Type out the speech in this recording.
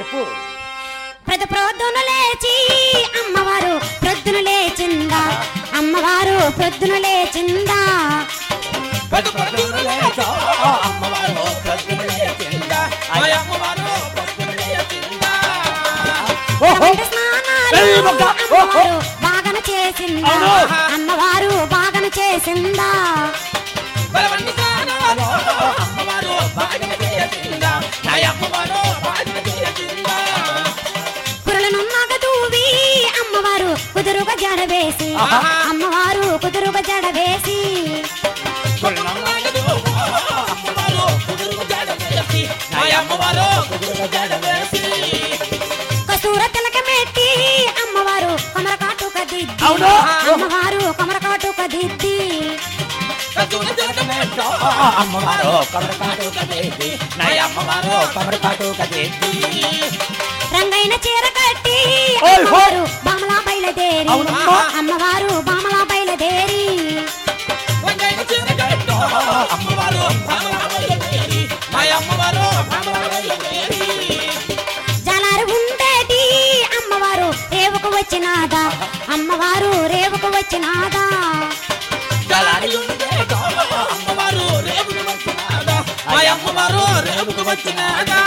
చెప్పు. ప్రతి ప్రొద్దున లేచి అమ్మవారు ప్రొద్దున లేచిందా? అమ్మవారు ప్రొద్దున లేచిందా? లేచో? అమ్మవారు ప్రొద్దున లేచిందా? ఆ అమ్మవారు ప్రొద్దున లేచిందా? ఓహో. వంట స్నానాలు ఏయ్ మొక్క! ఓహో! అమ్మవారు బాగన చేసిందా. అమ్మవారు బాగన చేసిందా? జడ వేసి ఆ అమ్మవారు కుదురుగా జడ వేసి కసూర తిలకమెట్టి అమ్మవారు కొమర కాటుక దిద్ది. అమ్మవారు కొమర కాటుక దిద్ది అమ్మవారు కమరపాటు కదేది నా అమ్మవారు రంగైన అమ్మవారు బామల బయలుదేరి జలారు ఉండేటి అమ్మవారు రేవుకు వచ్చినాదా? అమ్మవారు రేవుకు వచ్చినాదా? అమ్మవారు రేపుకు వచ్చినాదా? అమ్మవారు వచ్చినాదా?